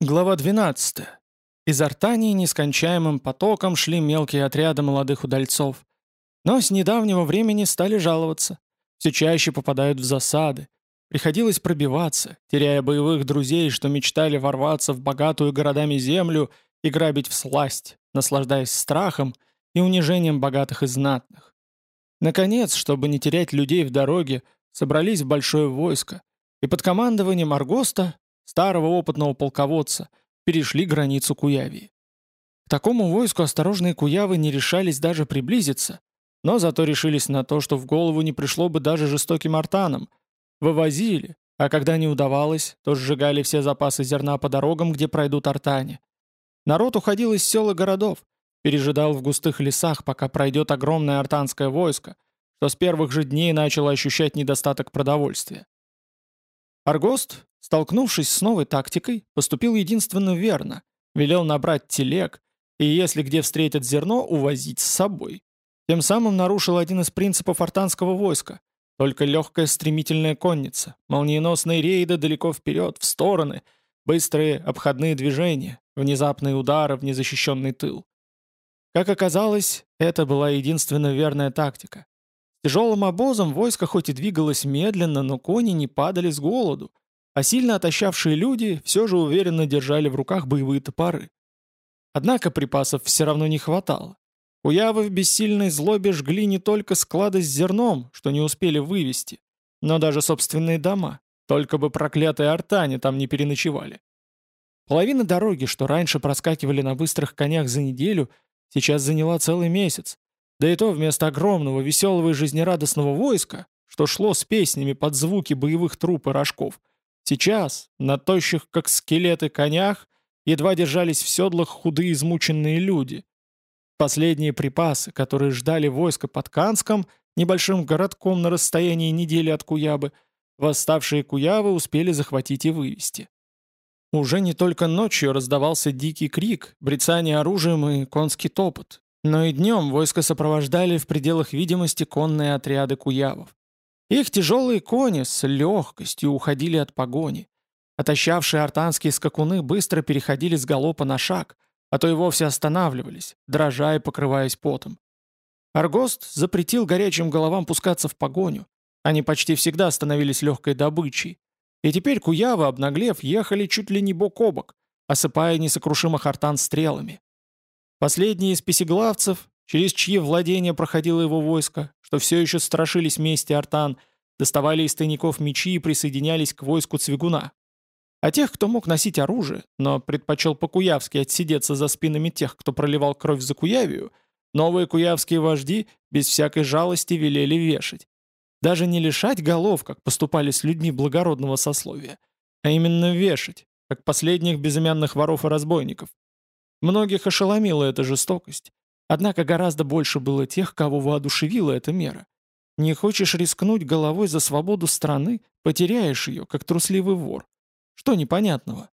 Глава 12. Из Артании нескончаемым потоком шли мелкие отряды молодых удальцов. Но с недавнего времени стали жаловаться. Все чаще попадают в засады. Приходилось пробиваться, теряя боевых друзей, что мечтали ворваться в богатую городами землю и грабить всласть, наслаждаясь страхом и унижением богатых и знатных. Наконец, чтобы не терять людей в дороге, собрались в большое войско, и под командованием Аргоста старого опытного полководца, перешли границу Куявии. К такому войску осторожные куявы не решались даже приблизиться, но зато решились на то, что в голову не пришло бы даже жестоким артанам. Вывозили, а когда не удавалось, то сжигали все запасы зерна по дорогам, где пройдут артане. Народ уходил из сел и городов, пережидал в густых лесах, пока пройдет огромное артанское войско, что с первых же дней начало ощущать недостаток продовольствия. Аргост, столкнувшись с новой тактикой, поступил единственно верно, велел набрать телег и, если где встретят зерно, увозить с собой. Тем самым нарушил один из принципов артанского войска. Только легкая стремительная конница, молниеносные рейды далеко вперед, в стороны, быстрые обходные движения, внезапные удары в незащищенный тыл. Как оказалось, это была единственно верная тактика. Тяжелым обозом войско хоть и двигалось медленно, но кони не падали с голоду, а сильно отощавшие люди все же уверенно держали в руках боевые топоры. Однако припасов все равно не хватало. Куявы в бессильной злобе жгли не только склады с зерном, что не успели вывести, но даже собственные дома, только бы проклятые артане там не переночевали. Половина дороги, что раньше проскакивали на быстрых конях за неделю, сейчас заняла целый месяц, да и то вместо огромного, веселого и жизнерадостного войска, что шло с песнями под звуки боевых труп и рожков, сейчас, на тощих, как скелеты, конях, едва держались в седлах худые измученные люди. Последние припасы, которые ждали войска под Канском, небольшим городком на расстоянии недели от Куябы, восставшие Куявы успели захватить и вывести. Уже не только ночью раздавался дикий крик, брецание оружием и конский топот, но и днем войско сопровождали в пределах видимости конные отряды куявов. Их тяжелые кони с легкостью уходили от погони. Отощавшие артанские скакуны быстро переходили с галопа на шаг, а то и вовсе останавливались, дрожа и покрываясь потом. Аргост запретил горячим головам пускаться в погоню. Они почти всегда становились легкой добычей. И теперь куявы, обнаглев, ехали чуть ли не бок о бок, осыпая несокрушимых артан стрелами. Последние из песеглавцев, через чьи владения проходило его войско, что все еще страшились мести артан, доставали из тайников мечи и присоединялись к войску Цвигуна. А тех, кто мог носить оружие, но предпочел по-куявски отсидеться за спинами тех, кто проливал кровь за Куявию, новые куявские вожди без всякой жалости велели вешать. Даже не лишать голов, как поступали с людьми благородного сословия, а именно вешать, как последних безымянных воров и разбойников. Многих ошеломила эта жестокость. Однако гораздо больше было тех, кого воодушевила эта мера. Не хочешь рискнуть головой за свободу страны, потеряешь ее, как трусливый вор. Что непонятного?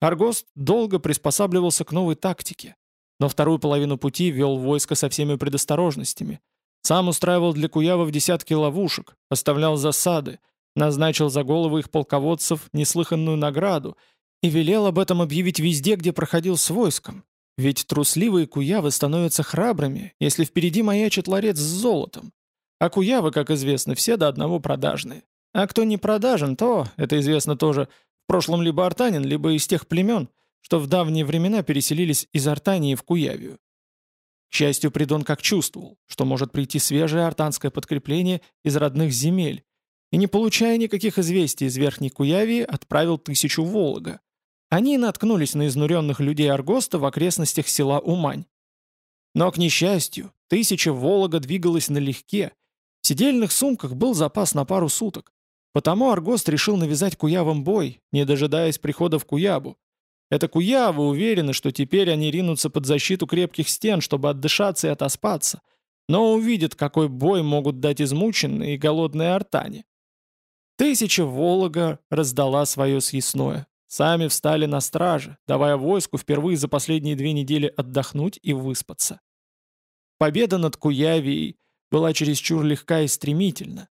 Аргост долго приспосабливался к новой тактике, но вторую половину пути вел войско со всеми предосторожностями. Сам устраивал для куявов десятки ловушек, оставлял засады, назначил за головы их полководцев неслыханную награду — и велел об этом объявить везде, где проходил с войском. Ведь трусливые куявы становятся храбрыми, если впереди маячит ларец с золотом. А куявы, как известно, все до одного продажные. А кто не продажен, то, это известно тоже, в прошлом либо артанин, либо из тех племен, что в давние времена переселились из Артании в Куявию. К счастью, Придон как чувствовал, что может прийти свежее артанское подкрепление из родных земель, и, не получая никаких известий из Верхней Куявии, отправил тысячу Волога, они наткнулись на изнуренных людей Аргоста в окрестностях села Умань. Но, к несчастью, тысяча Волога двигалась налегке. В сидельных сумках был запас на пару суток. Потому Аргост решил навязать куявам бой, не дожидаясь прихода в Куябу. Это куявы уверены, что теперь они ринутся под защиту крепких стен, чтобы отдышаться и отоспаться, но увидят, какой бой могут дать измученные и голодные артане. Тысяча Волога раздала свое съестное. Сами встали на страже, давая войску впервые за последние две недели отдохнуть и выспаться. Победа над Куявией была чересчур легка и стремительна.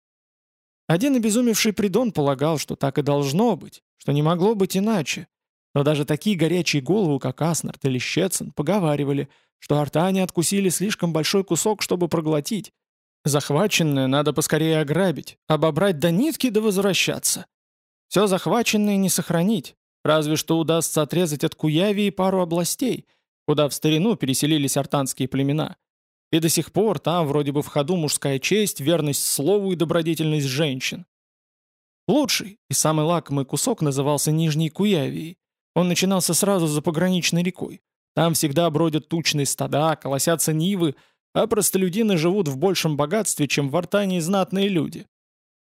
Один обезумевший Придон полагал, что так и должно быть, что не могло быть иначе. Но даже такие горячие головы, как Аснард или Щецин, поговаривали, что артане откусили слишком большой кусок, чтобы проглотить. Захваченное надо поскорее ограбить, обобрать до нитки да возвращаться. Все захваченное не сохранить, разве что удастся отрезать от Куявии пару областей, куда в старину переселились артанские племена. И до сих пор там вроде бы в ходу мужская честь, верность слову и добродетельность женщин. Лучший и самый лакомый кусок назывался Нижней Куявией. Он начинался сразу за пограничной рекой. Там всегда бродят тучные стада, колосятся нивы, а простолюдины живут в большем богатстве, чем в Артании знатные люди.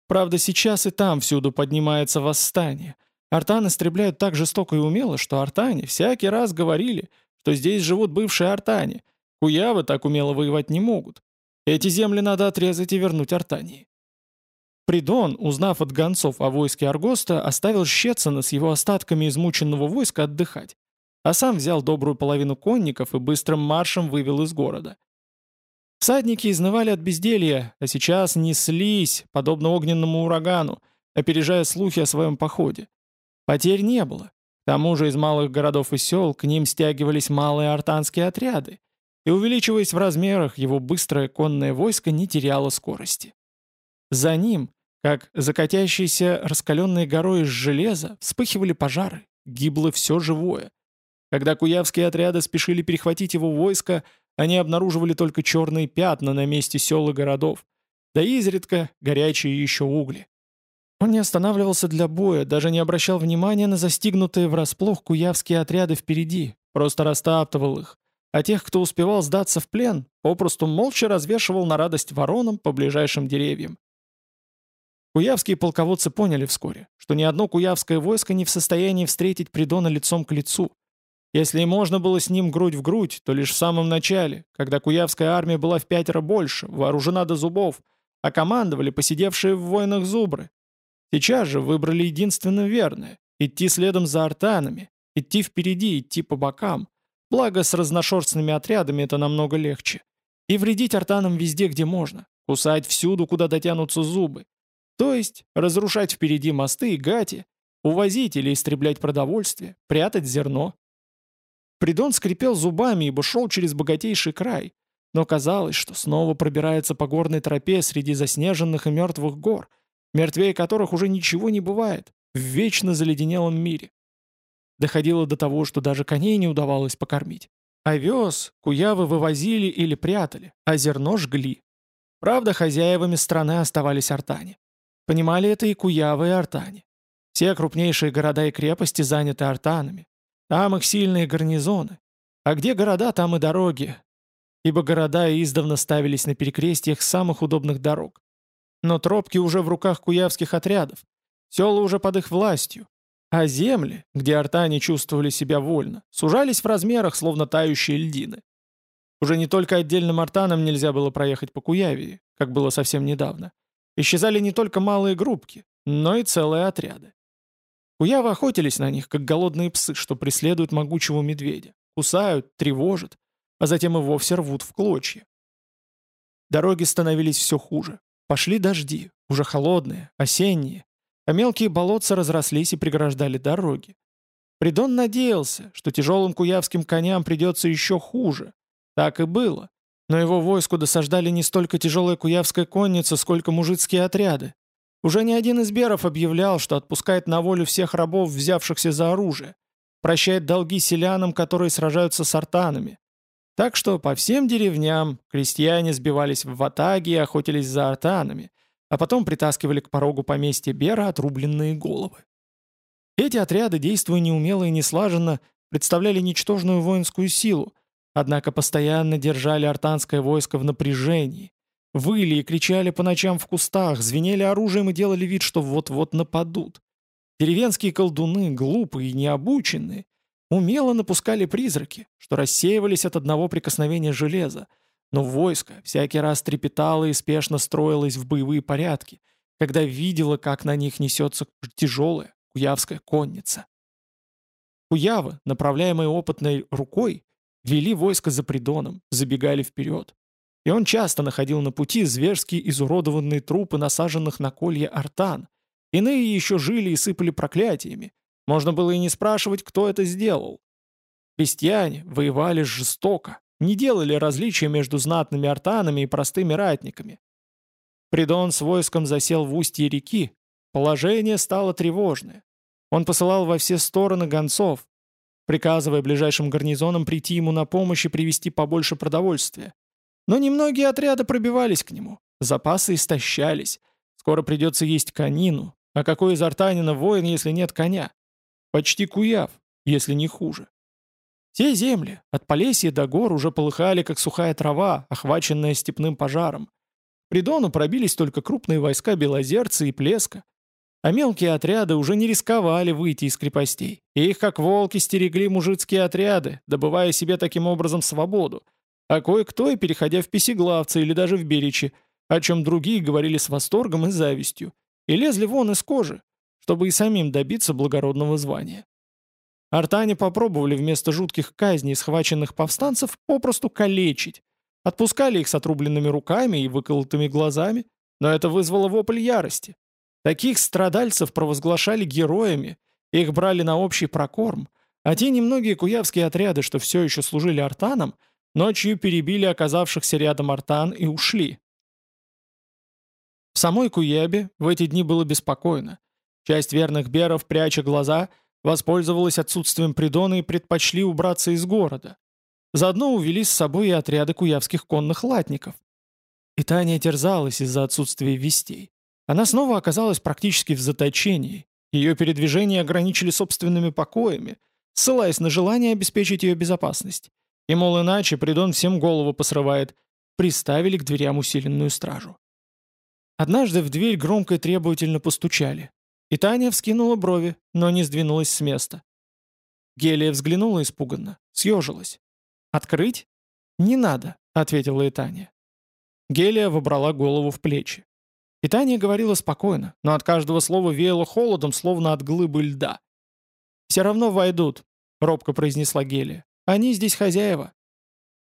Правда, сейчас и там всюду поднимается восстание. Артан истребляют так жестоко и умело, что артане всякий раз говорили, что здесь живут бывшие артане. Куявы так умело воевать не могут. Эти земли надо отрезать и вернуть Артании. Придон, узнав от гонцов о войске Аргоста, оставил Щецина с его остатками измученного войска отдыхать, а сам взял добрую половину конников и быстрым маршем вывел из города. Всадники изнывали от безделья, а сейчас неслись, подобно огненному урагану, опережая слухи о своем походе. Потерь не было. К тому же из малых городов и сел к ним стягивались малые артанские отряды, и, увеличиваясь в размерах, его быстрое конное войско не теряло скорости. За ним, как закатящейся раскаленной горой из железа, вспыхивали пожары, гибло все живое. Когда куявские отряды спешили перехватить его войско, они обнаруживали только черные пятна на месте сел и городов, да изредка горячие еще угли. Он не останавливался для боя, даже не обращал внимания на застигнутые врасплох куявские отряды впереди, просто растаптывал их, а тех, кто успевал сдаться в плен, попросту молча развешивал на радость воронам по ближайшим деревьям. Куявские полководцы поняли вскоре, что ни одно куявское войско не в состоянии встретить Придона лицом к лицу. Если и можно было с ним грудь в грудь, то лишь в самом начале, когда куявская армия была в пятеро больше, вооружена до зубов, а командовали посидевшие в войнах зубры. Сейчас же выбрали единственно верное — идти следом за артанами, идти впереди, идти по бокам. Благо, с разношерстными отрядами это намного легче. И вредить артанам везде, где можно. Кусать всюду, куда дотянутся зубы. То есть разрушать впереди мосты и гати, увозить или истреблять продовольствие, прятать зерно. Придон скрипел зубами, ибо шел через богатейший край, но казалось, что снова пробирается по горной тропе среди заснеженных и мертвых гор, мертвее которых уже ничего не бывает, в вечно заледенелом мире. Доходило до того, что даже коней не удавалось покормить. Овес куявы вывозили или прятали, а зерно жгли. Правда, хозяевами страны оставались артане. Понимали это и Куявы, и Артане. Все крупнейшие города и крепости заняты артанами. Там их сильные гарнизоны. А где города, там и дороги. Ибо города издавна ставились на перекрестьях самых удобных дорог. Но тропки уже в руках куявских отрядов. Села уже под их властью. А земли, где артане чувствовали себя вольно, сужались в размерах, словно тающие льдины. Уже не только отдельным артанам нельзя было проехать по Куявии, как было совсем недавно. Исчезали не только малые группки, но и целые отряды. Куявы охотились на них, как голодные псы, что преследуют могучего медведя. Кусают, тревожат, а затем и вовсе рвут в клочья. Дороги становились все хуже. Пошли дожди, уже холодные, осенние, а мелкие болотца разрослись и преграждали дороги. Придон надеялся, что тяжелым куявским коням придется еще хуже. Так и было. Но его войску досаждали не столько тяжелая куявская конница, сколько мужицкие отряды. Уже ни один из беров объявлял, что отпускает на волю всех рабов, взявшихся за оружие, прощает долги селянам, которые сражаются с артанами. Так что по всем деревням крестьяне сбивались в ватаги и охотились за артанами, а потом притаскивали к порогу поместья Бера отрубленные головы. Эти отряды, действуя неумело и неслаженно, представляли ничтожную воинскую силу, Однако постоянно держали артанское войско в напряжении. Выли и кричали по ночам в кустах, звенели оружием и делали вид, что вот-вот нападут. Деревенские колдуны, глупые и необученные, умело напускали призраки, что рассеивались от одного прикосновения железа, но войско всякий раз трепетало и спешно строилось в боевые порядки, когда видело, как на них несется тяжелая куявская конница. Куявы, направляемые опытной рукой, Вели войско за Придоном, забегали вперед. И он часто находил на пути зверски изуродованные трупы насаженных на колье артан. Иные еще жили и сыпали проклятиями. Можно было и не спрашивать, кто это сделал. Крестьяне воевали жестоко, не делали различия между знатными артанами и простыми ратниками. Придон с войском засел в устье реки, положение стало тревожное. Он посылал во все стороны гонцов, приказывая ближайшим гарнизонам прийти ему на помощь и привезти побольше продовольствия. Но немногие отряды пробивались к нему, запасы истощались. Скоро придется есть конину, а какой из артанина воин, если нет коня? Почти куяв, если не хуже. Те земли, от Полесья до гор, уже полыхали, как сухая трава, охваченная степным пожаром. При Дону пробились только крупные войска Белозерца и Плеска, а мелкие отряды уже не рисковали выйти из крепостей. И их, как волки, стерегли мужицкие отряды, добывая себе таким образом свободу, а кое-кто и переходя в песеглавцы или даже в беречи, о чем другие говорили с восторгом и завистью, и лезли вон из кожи, чтобы и самим добиться благородного звания. Артане попробовали вместо жутких казней схваченных повстанцев попросту калечить, отпускали их с отрубленными руками и выколотыми глазами, но это вызвало вопль ярости. Таких страдальцев провозглашали героями, их брали на общий прокорм, а те немногие куявские отряды, что все еще служили артанам, ночью перебили оказавшихся рядом артан и ушли. В самой Куябе в эти дни было беспокойно. Часть верных беров, пряча глаза, воспользовалась отсутствием придона и предпочли убраться из города. Заодно увели с собой и отряды куявских конных латников. И Таня терзалась из-за отсутствия вестей. Она снова оказалась практически в заточении. Ее передвижения ограничили собственными покоями, ссылаясь на желание обеспечить ее безопасность. И, мол, иначе Придон всем голову посрывает. Приставили к дверям усиленную стражу. Однажды в дверь громко и требовательно постучали. И Таня вскинула брови, но не сдвинулась с места. Гелия взглянула испуганно, съежилась. «Открыть?» «Не надо», — ответила и Таня. Гелия вобрала голову в плечи. И Таня говорила спокойно, но от каждого слова веяло холодом, словно от глыбы льда. «Все равно войдут», — робко произнесла Гелия. «Они здесь хозяева».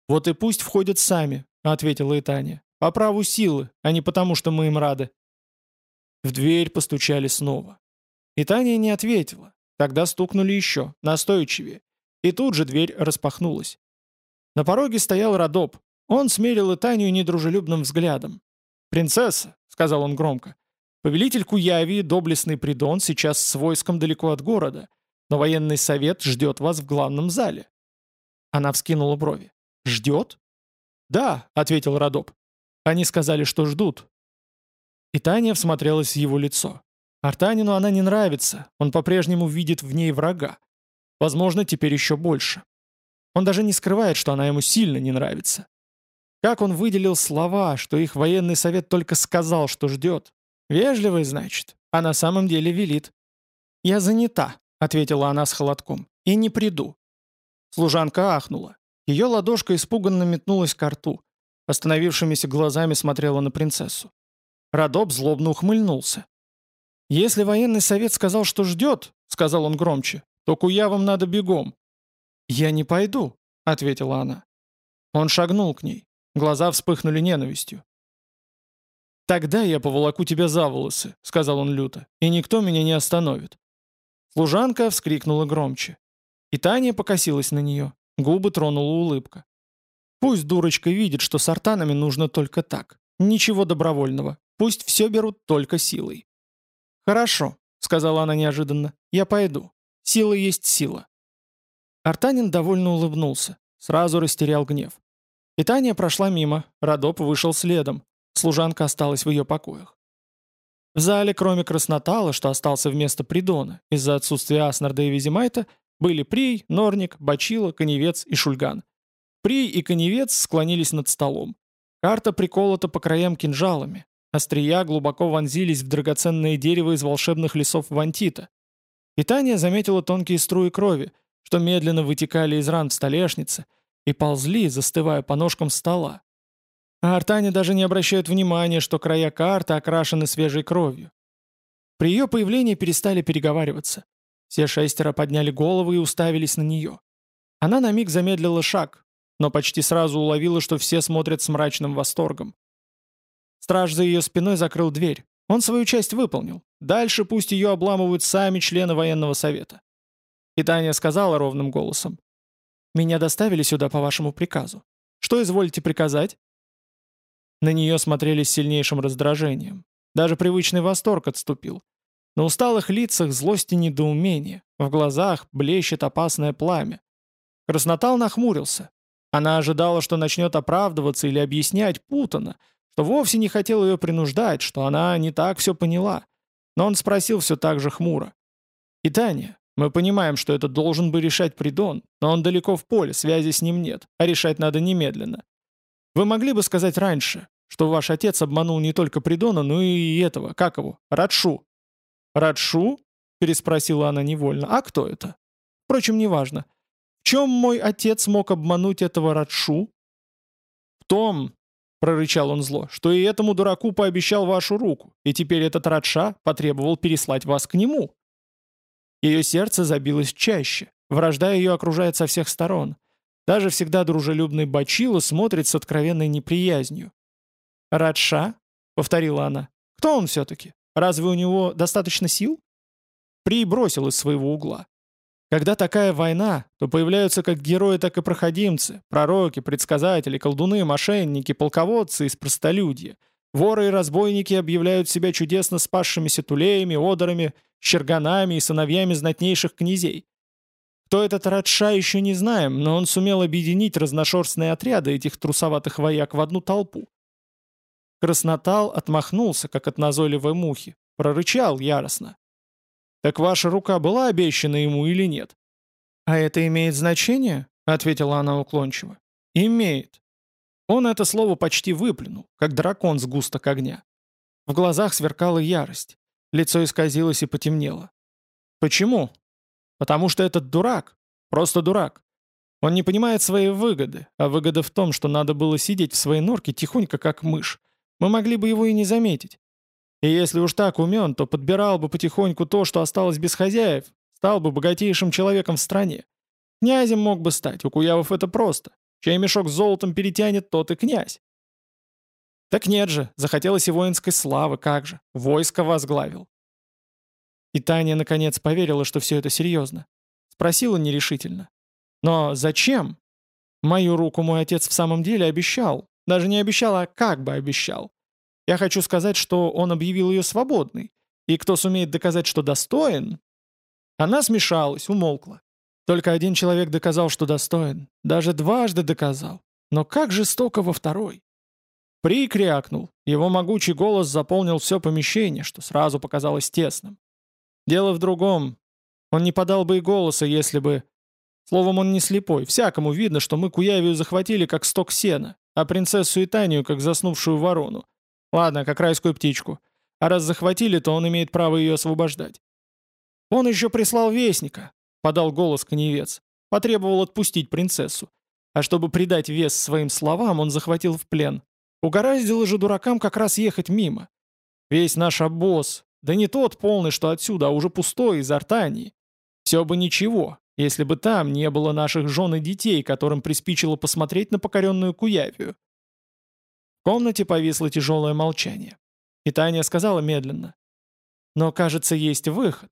«Вот и пусть входят сами», — ответила и Таня. По праву силы, а не потому, что мы им рады. В дверь постучали снова. И Таня не ответила. Тогда стукнули еще, настойчивее. И тут же дверь распахнулась. На пороге стоял Родоп. Он смерил Итанию недружелюбным взглядом. «Принцесса», — сказал он громко, — «повелитель Куявии, доблестный Придон, сейчас с войском далеко от города, но военный совет ждет вас в главном зале». Она вскинула брови. «Ждет?» «Да», — ответил Родоп. Они сказали, что ждут. И Таня всмотрелась в его лицо. Артанину она не нравится, он по-прежнему видит в ней врага. Возможно, теперь еще больше. Он даже не скрывает, что она ему сильно не нравится. Как он выделил слова, что их военный совет только сказал, что ждет. Вежливый, значит, а на самом деле велит. «Я занята», — ответила она с холодком, — «и не приду». Служанка ахнула. Ее ладошка испуганно метнулась к рту. Остановившимися глазами смотрела на принцессу. Радоб злобно ухмыльнулся. «Если военный совет сказал, что ждет», — сказал он громче, — «то куявам надо бегом». «Я не пойду», — ответила она. Он шагнул к ней. Глаза вспыхнули ненавистью. «Тогда я поволоку тебя за волосы», — сказал он люто, — «и никто меня не остановит». Служанка вскрикнула громче. И Таня покосилась на нее. Губы тронула улыбка. Пусть дурочка видит, что с артанами нужно только так. Ничего добровольного. Пусть все берут только силой. «Хорошо», — сказала она неожиданно. «Я пойду. Сила есть сила». Артанин довольно улыбнулся. Сразу растерял гнев. И Таня прошла мимо, Родоп вышел следом. Служанка осталась в ее покоях. В зале, кроме Краснотала, что остался вместо Придона из-за отсутствия Аснарда и Визимайта, были Прий, Норник, Бачила, Коневец и Шульган. При и коневец склонились над столом. Карта приколота по краям кинжалами. Острия глубоко вонзились в драгоценное дерево из волшебных лесов Вантита. И Таня заметила тонкие струи крови, что медленно вытекали из ран в столешнице и ползли, застывая по ножкам стола. А Артане даже не обращают внимания, что края карты окрашены свежей кровью. При ее появлении перестали переговариваться. Все шестеро подняли головы и уставились на нее. Она на миг замедлила шаг, но почти сразу уловила, что все смотрят с мрачным восторгом. Страж за ее спиной закрыл дверь. Он свою часть выполнил. Дальше пусть ее обламывают сами члены военного совета. И Таня сказала ровным голосом. «Меня доставили сюда по вашему приказу. Что изволите приказать?» На нее смотрели с сильнейшим раздражением. Даже привычный восторг отступил. На усталых лицах злость и недоумение. В глазах блещет опасное пламя. Краснотал нахмурился. Она ожидала, что начнет оправдываться или объяснять путано, что вовсе не хотел ее принуждать, что она не так все поняла. Но он спросил все так же хмуро. «И Таня, мы понимаем, что это должен бы решать Придон, но он далеко в поле, связи с ним нет, а решать надо немедленно. Вы могли бы сказать раньше, что ваш отец обманул не только Придона, но и этого, как его, Радшу?» «Радшу?» — переспросила она невольно. «А кто это?» «Впрочем, неважно. В чем мой отец мог обмануть этого Радшу?» «В том, — прорычал он зло, — что и этому дураку пообещал вашу руку, и теперь этот Радша потребовал переслать вас к нему». Ее сердце забилось чаще, вражда ее окружает со всех сторон. Даже всегда дружелюбный Бачило смотрит с откровенной неприязнью. «Радша?» — повторила она. «Кто он все-таки? Разве у него достаточно сил?» При бросил из своего угла. Когда такая война, то появляются как герои, так и проходимцы, пророки, предсказатели, колдуны, мошенники, полководцы из простолюдья. Воры и разбойники объявляют себя чудесно спасшимися тулеями, одорами, щерганами и сыновьями знатнейших князей. Кто этот Радша, еще не знаем, но он сумел объединить разношерстные отряды этих трусоватых вояк в одну толпу. Краснотал отмахнулся, как от назойливой мухи, прорычал яростно. «Так ваша рука была обещана ему или нет?» «А это имеет значение?» — ответила она уклончиво. «Имеет». Он это слово почти выплюнул, как дракон с густок огня. В глазах сверкала ярость. Лицо исказилось и потемнело. «Почему?» «Потому что этот дурак. Просто дурак. Он не понимает своей выгоды, а выгода в том, что надо было сидеть в своей норке тихонько, как мышь, мы могли бы его и не заметить. И если уж так умен, то подбирал бы потихоньку то, что осталось без хозяев, стал бы богатейшим человеком в стране. Князем мог бы стать, у Куявов это просто. Чей мешок с золотом перетянет, тот и князь. Так нет же, захотелось и воинской славы, как же, войско возглавил. И Таня наконец поверила, что все это серьезно. Спросила нерешительно. Но зачем? Мою руку мой отец в самом деле обещал, даже не обещал, а как бы обещал. Я хочу сказать, что он объявил ее свободной. И кто сумеет доказать, что достоин... Она смешалась, умолкла. Только один человек доказал, что достоин. Даже дважды доказал. Но как жестоко во второй. Прикрякнул. Его могучий голос заполнил все помещение, что сразу показалось тесным. Дело в другом. Он не подал бы и голоса, если бы... Словом, он не слепой. Всякому видно, что мы Куявию захватили как сток сена а принцессу и Танию как заснувшую ворону. Ладно, как райскую птичку. А раз захватили, то он имеет право ее освобождать. Он еще прислал вестника, подал голос коневец. Потребовал отпустить принцессу. А чтобы придать вес своим словам, он захватил в плен. Угораздило же дуракам как раз ехать мимо. Весь наш обоз, да не тот полный, что отсюда, а уже пустой, из Артании. Все бы ничего, если бы там не было наших жен и детей, которым приспичило посмотреть на покоренную Куявию. В комнате повисло тяжелое молчание. И Таня сказала медленно. «Но, кажется, есть выход».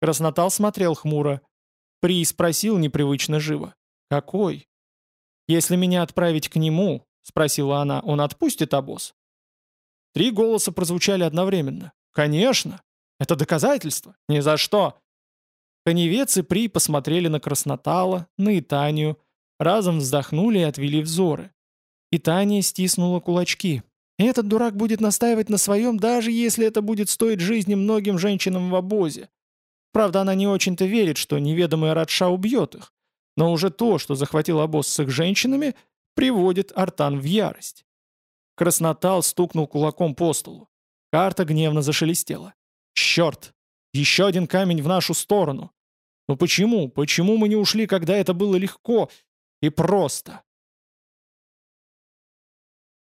Краснотал смотрел хмуро. При спросил непривычно живо. «Какой?» «Если меня отправить к нему», — спросила она, — «он отпустит обоз?» Три голоса прозвучали одновременно. «Конечно! Это доказательство! Ни за что!» Коневец и При посмотрели на Краснотала, на Итанию, разом вздохнули и отвели взоры. Итания стиснула кулачки. «Этот дурак будет настаивать на своем, даже если это будет стоить жизни многим женщинам в обозе. Правда, она не очень-то верит, что неведомый Радша убьет их. Но уже то, что захватил обоз с их женщинами, приводит Артан в ярость». Краснотал стукнул кулаком по столу. Карта гневно зашелестела. «Черт! Еще один камень в нашу сторону! Но почему? Почему мы не ушли, когда это было легко и просто?